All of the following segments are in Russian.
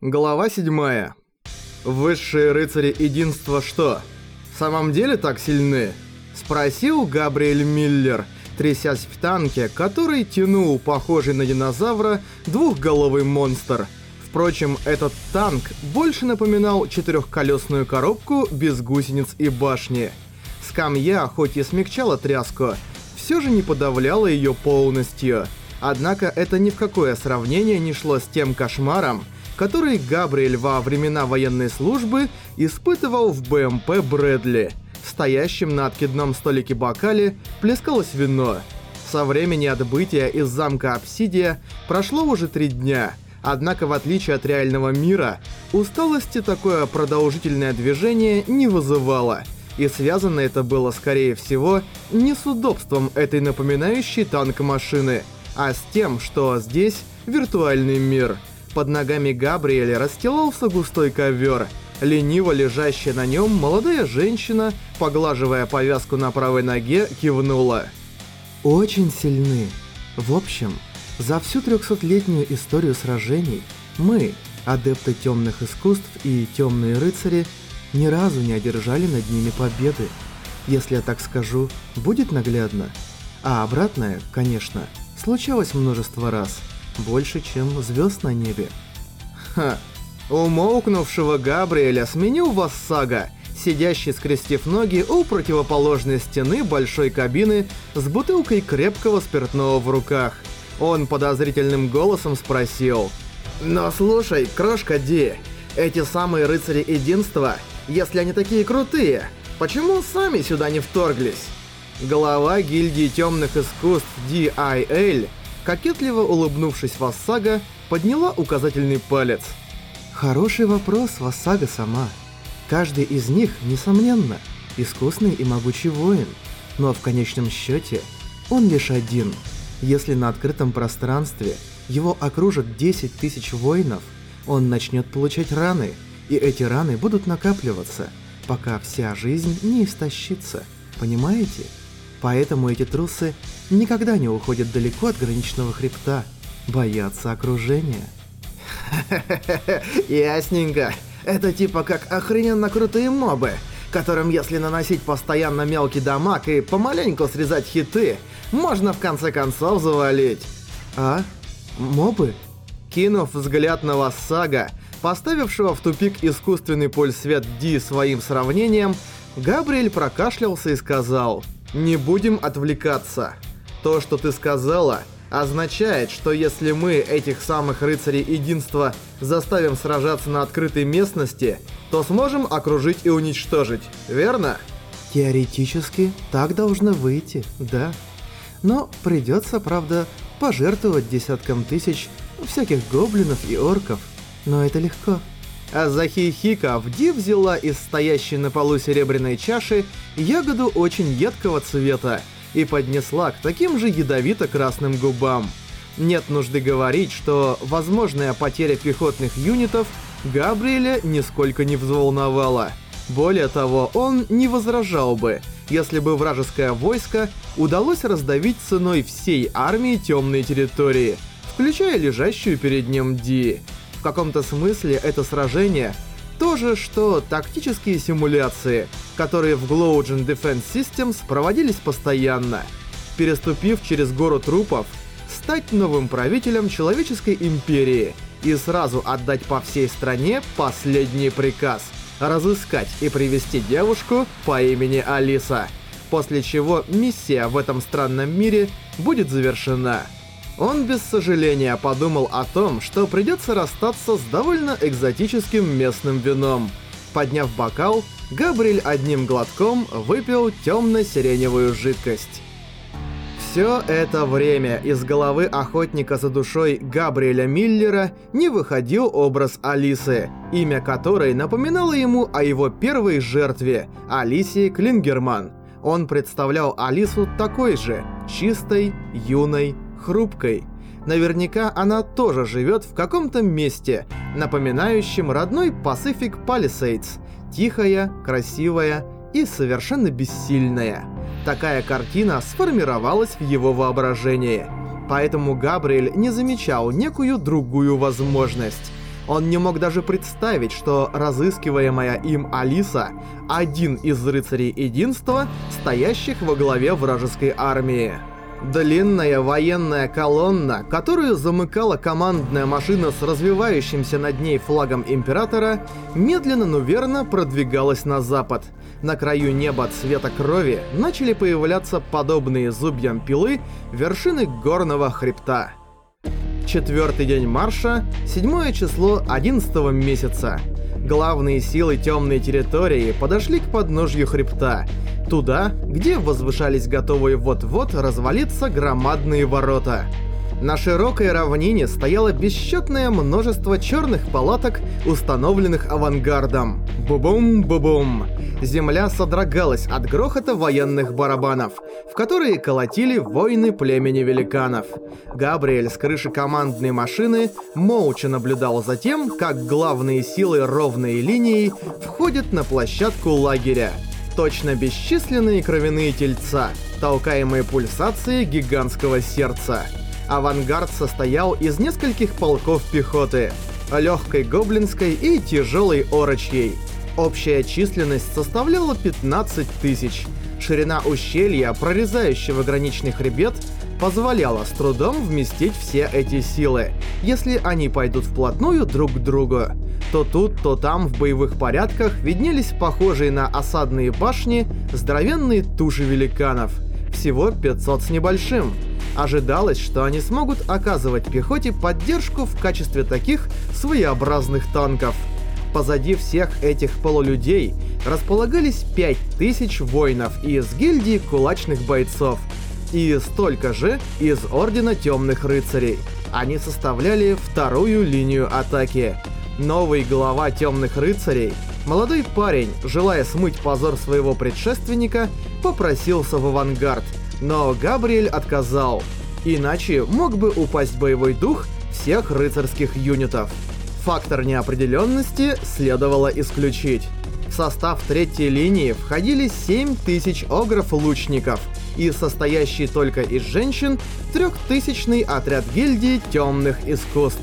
Глава 7. Высшие рыцари единства что? В самом деле так сильны? Спросил Габриэль Миллер, трясясь в танке, который тянул похожий на динозавра двухголовый монстр. Впрочем, этот танк больше напоминал четырехколесную коробку без гусениц и башни. Скамья, хоть и смягчала тряску, все же не подавляла ее полностью. Однако это ни в какое сравнение не шло с тем кошмаром, который Габриэль во времена военной службы испытывал в БМП Брэдли. В стоящем на откидном столике бокале плескалось вино. Со времени отбытия из замка Обсидия прошло уже три дня, однако в отличие от реального мира, усталости такое продолжительное движение не вызывало. И связано это было, скорее всего, не с удобством этой напоминающей танк машины, а с тем, что здесь виртуальный мир – под ногами Габриэля расстилался густой ковер. Лениво лежащая на нем молодая женщина, поглаживая повязку на правой ноге, кивнула. «Очень сильны. В общем, за всю трехсотлетнюю историю сражений мы, адепты темных искусств и темные рыцари, ни разу не одержали над ними победы. Если я так скажу, будет наглядно. А обратное, конечно, случалось множество раз больше, чем звезд на небе. Ха, умолкнувшего Габриэля сменил Вассага, сидящий скрестив ноги у противоположной стены большой кабины с бутылкой крепкого спиртного в руках. Он подозрительным голосом спросил. «Но слушай, крошка Ди, эти самые рыцари единства, если они такие крутые, почему сами сюда не вторглись?» Глава гильдии темных искусств DIL Кокетливо улыбнувшись Вассага, подняла указательный палец. Хороший вопрос, Вассага сама. Каждый из них, несомненно, искусный и могучий воин. Но в конечном счете он лишь один. Если на открытом пространстве его окружат 10 тысяч воинов, он начнет получать раны, и эти раны будут накапливаться, пока вся жизнь не истощится. Понимаете? Поэтому эти трусы никогда не уходят далеко от граничного хребта, боятся окружения. Ясненько. Это типа как охрененно крутые мобы, которым если наносить постоянно мелкий дамаг и помаленьку срезать хиты, можно в конце концов завалить. А? Мобы? Кинув взгляд на Вассага, поставившего в тупик искусственный пульсвет Ди своим сравнением, Габриэль прокашлялся и сказал «Не будем отвлекаться». То, что ты сказала, означает, что если мы этих самых рыцарей единства заставим сражаться на открытой местности, то сможем окружить и уничтожить, верно? Теоретически так должно выйти, да. Но придется, правда, пожертвовать десяткам тысяч всяких гоблинов и орков. Но это легко. А захихиков, Ди взяла из стоящей на полу серебряной чаши ягоду очень едкого цвета, и поднесла к таким же ядовито-красным губам. Нет нужды говорить, что возможная потеря пехотных юнитов Габриэля нисколько не взволновала. Более того, он не возражал бы, если бы вражеское войско удалось раздавить ценой всей армии темные территории, включая лежащую перед ним Ди. В каком-то смысле это сражение – то же, что тактические симуляции, которые в Glowgen Defense Systems проводились постоянно. Переступив через гору трупов, стать новым правителем Человеческой Империи и сразу отдать по всей стране последний приказ – разыскать и привести девушку по имени Алиса, после чего миссия в этом странном мире будет завершена. Он без сожаления подумал о том, что придется расстаться с довольно экзотическим местным вином. Подняв бокал, Габриэль одним глотком выпил темно-сиреневую жидкость. Все это время из головы охотника за душой Габриэля Миллера не выходил образ Алисы, имя которой напоминало ему о его первой жертве, Алисии Клингерман. Он представлял Алису такой же, чистой, юной, хрупкой. Наверняка она тоже живет в каком-то месте, напоминающем родной Pacific Palisades. Тихая, красивая и совершенно бессильная. Такая картина сформировалась в его воображении. Поэтому Габриэль не замечал некую другую возможность. Он не мог даже представить, что разыскиваемая им Алиса – один из рыцарей единства, стоящих во главе вражеской армии. Длинная военная колонна, которую замыкала командная машина с развивающимся над ней флагом Императора, медленно, но верно продвигалась на запад. На краю неба цвета крови начали появляться подобные зубьям пилы вершины горного хребта. Четвертый день марша, седьмое число одиннадцатого месяца. Главные силы темной территории подошли к подножью хребта, туда, где возвышались готовые вот-вот развалиться громадные ворота. На широкой равнине стояло бесчетное множество черных палаток, установленных авангардом. Бу-бум-бу-бум. Земля содрогалась от грохота военных барабанов, в которые колотили воины племени великанов. Габриэль с крыши командной машины молча наблюдал за тем, как главные силы ровной линии входят на площадку лагеря. Точно бесчисленные кровяные тельца, толкаемые пульсацией гигантского сердца. Авангард состоял из нескольких полков пехоты, легкой гоблинской и тяжелой орочьей. Общая численность составляла 15 тысяч. Ширина ущелья, прорезающего граничный хребет, позволяла с трудом вместить все эти силы. Если они пойдут вплотную друг к другу, то тут, то там в боевых порядках виднелись похожие на осадные башни здоровенные туши великанов. Всего 500 с небольшим. Ожидалось, что они смогут оказывать пехоте поддержку в качестве таких своеобразных танков. Позади всех этих полулюдей располагались 5000 воинов из гильдии кулачных бойцов и столько же из Ордена Темных Рыцарей. Они составляли вторую линию атаки. Новый глава Темных Рыцарей, молодой парень, желая смыть позор своего предшественника, попросился в авангард – но Габриэль отказал. Иначе мог бы упасть боевой дух всех рыцарских юнитов. Фактор неопределенности следовало исключить. В состав третьей линии входили 7000 огров-лучников и состоящий только из женщин трехтысячный отряд гильдии темных искусств.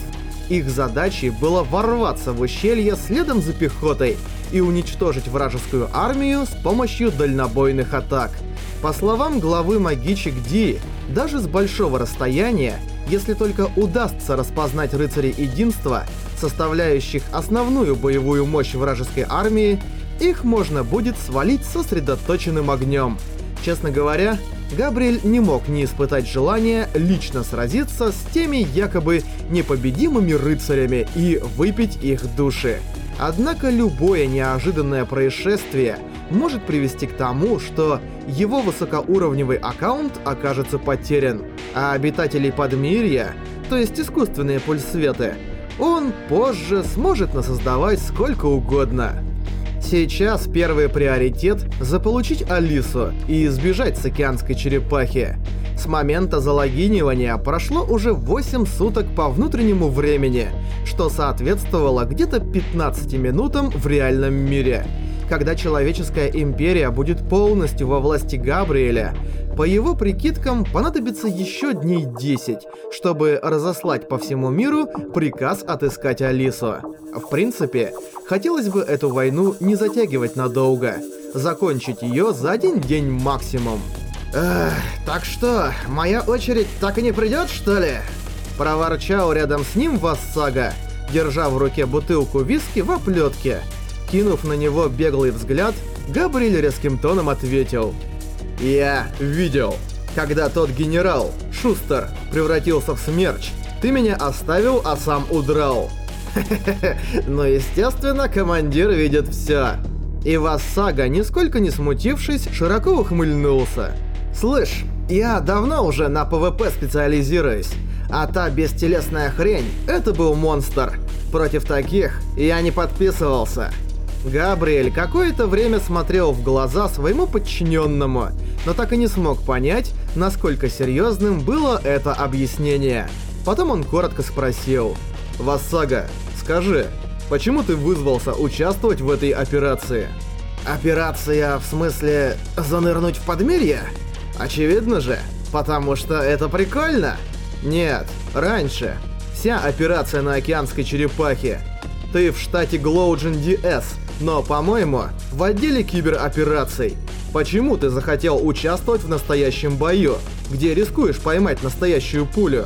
Их задачей было ворваться в ущелье следом за пехотой и уничтожить вражескую армию с помощью дальнобойных атак – по словам главы магичек Ди, даже с большого расстояния, если только удастся распознать рыцарей единства, составляющих основную боевую мощь вражеской армии, их можно будет свалить сосредоточенным огнем. Честно говоря, Габриэль не мог не испытать желания лично сразиться с теми якобы непобедимыми рыцарями и выпить их души. Однако любое неожиданное происшествие может привести к тому, что его высокоуровневый аккаунт окажется потерян, а обитателей Подмирья, то есть искусственные пульсветы, он позже сможет насоздавать сколько угодно. Сейчас первый приоритет — заполучить Алису и избежать с океанской черепахи. С момента залогинивания прошло уже 8 суток по внутреннему времени, что соответствовало где-то 15 минутам в реальном мире. Когда человеческая империя будет полностью во власти Габриэля, по его прикидкам понадобится еще дней 10, чтобы разослать по всему миру приказ отыскать Алису. В принципе, хотелось бы эту войну не затягивать надолго, закончить ее за один день максимум. Эх, так что, моя очередь так и не придет, что ли? Проворчал рядом с ним Вассага, держа в руке бутылку виски в оплетке. Кинув на него беглый взгляд, Габриэль резким тоном ответил. «Я видел, когда тот генерал, Шустер, превратился в смерч, ты меня оставил, а сам удрал». Ну, естественно, командир видит все. И Вассага, нисколько не смутившись, широко ухмыльнулся. «Слышь, я давно уже на ПВП специализируюсь, а та бестелесная хрень — это был монстр. Против таких я не подписывался». Габриэль какое-то время смотрел в глаза своему подчиненному, но так и не смог понять, насколько серьезным было это объяснение. Потом он коротко спросил. «Вассага, скажи, почему ты вызвался участвовать в этой операции?» «Операция, в смысле, занырнуть в подмирье?» Очевидно же, потому что это прикольно. Нет, раньше. Вся операция на океанской черепахе. Ты в штате Глоуджин DS, но, по-моему, в отделе киберопераций. Почему ты захотел участвовать в настоящем бою, где рискуешь поймать настоящую пулю?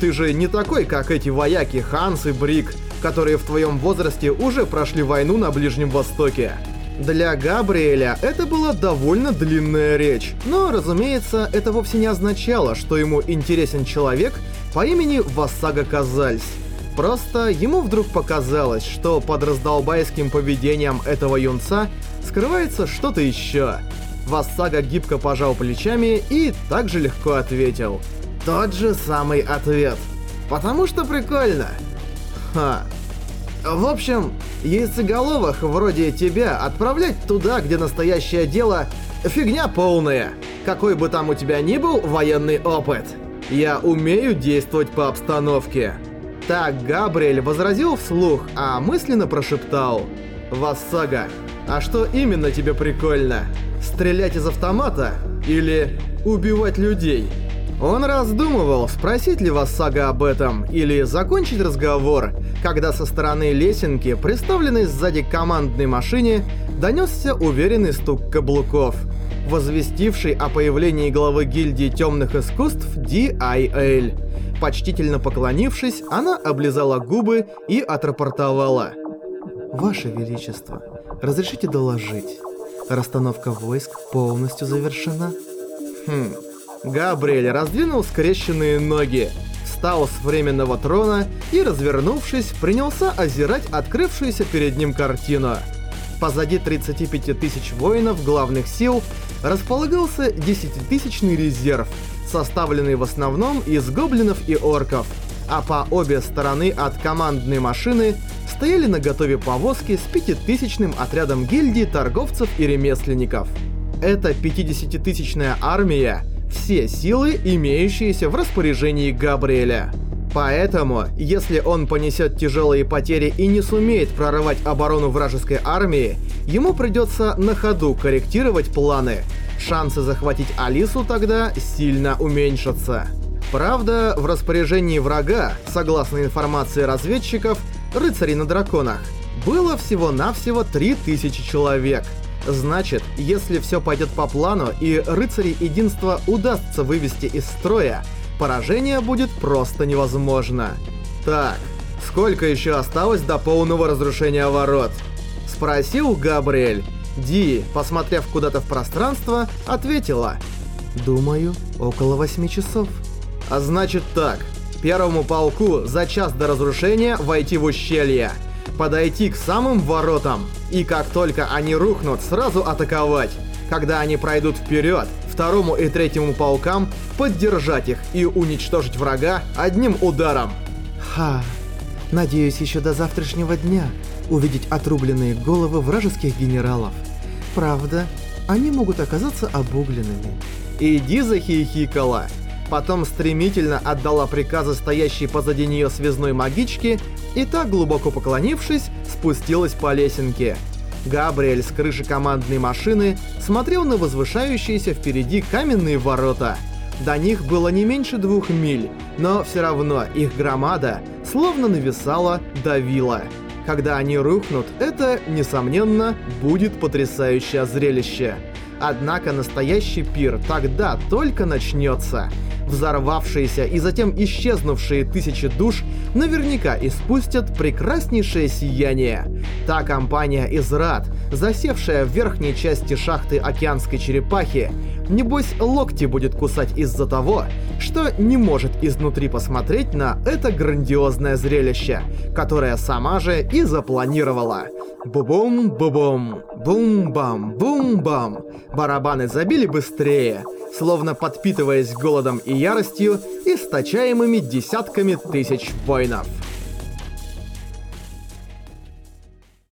Ты же не такой, как эти вояки Ханс и Брик, которые в твоем возрасте уже прошли войну на Ближнем Востоке. Для Габриэля это была довольно длинная речь, но, разумеется, это вовсе не означало, что ему интересен человек по имени Вассага Казальс. Просто ему вдруг показалось, что под раздолбайским поведением этого юнца скрывается что-то еще. Вассага гибко пожал плечами и также легко ответил. Тот же самый ответ. Потому что прикольно. Ха. В общем, яйцеголовых вроде тебя отправлять туда, где настоящее дело — фигня полная. Какой бы там у тебя ни был военный опыт. Я умею действовать по обстановке. Так Габриэль возразил вслух, а мысленно прошептал. «Вассага, а что именно тебе прикольно? Стрелять из автомата? Или убивать людей?» Он раздумывал, спросить ли Вассага об этом, или закончить разговор, когда со стороны лесенки, представленной сзади командной машине, донесся уверенный стук каблуков, возвестивший о появлении главы гильдии темных искусств D.I.L. Почтительно поклонившись, она облизала губы и отрапортовала. «Ваше Величество, разрешите доложить. Расстановка войск полностью завершена». Хм... Габриэль раздвинул скрещенные ноги, встал с временного трона и, развернувшись, принялся озирать открывшуюся перед ним картину. Позади 35 тысяч воинов главных сил располагался 10-тысячный резерв, составленный в основном из гоблинов и орков, а по обе стороны от командной машины стояли на готове повозки с пятитысячным отрядом гильдии торговцев и ремесленников. Эта 50-тысячная армия все силы, имеющиеся в распоряжении Габриэля. Поэтому, если он понесет тяжелые потери и не сумеет прорывать оборону вражеской армии, ему придется на ходу корректировать планы. Шансы захватить Алису тогда сильно уменьшатся. Правда, в распоряжении врага, согласно информации разведчиков, рыцарей на драконах, было всего-навсего 3000 человек – Значит, если все пойдет по плану и рыцари единства удастся вывести из строя, поражение будет просто невозможно. Так, сколько еще осталось до полного разрушения ворот? Спросил Габриэль. Ди, посмотрев куда-то в пространство, ответила. Думаю, около восьми часов. А значит так, первому полку за час до разрушения войти в ущелье подойти к самым воротам, и как только они рухнут, сразу атаковать. Когда они пройдут вперед, второму и третьему полкам поддержать их и уничтожить врага одним ударом. Ха, надеюсь еще до завтрашнего дня увидеть отрубленные головы вражеских генералов. Правда, они могут оказаться обугленными. Иди захихикала. Потом стремительно отдала приказы стоящей позади нее связной магичке и так, глубоко поклонившись, спустилась по лесенке. Габриэль с крыши командной машины смотрел на возвышающиеся впереди каменные ворота. До них было не меньше двух миль, но все равно их громада словно нависала, давила. Когда они рухнут, это, несомненно, будет потрясающее зрелище. Однако настоящий пир тогда только начнется. Взорвавшиеся и затем исчезнувшие тысячи душ наверняка испустят прекраснейшее сияние. Та компания из Рад, засевшая в верхней части шахты океанской черепахи, небось локти будет кусать из-за того, что не может изнутри посмотреть на это грандиозное зрелище, которое сама же и запланировала. Бу-бум-бу-бум, бум-бам, бум-бам. Барабаны забили быстрее, словно подпитываясь голодом и яростью, источаемыми десятками тысяч воинов.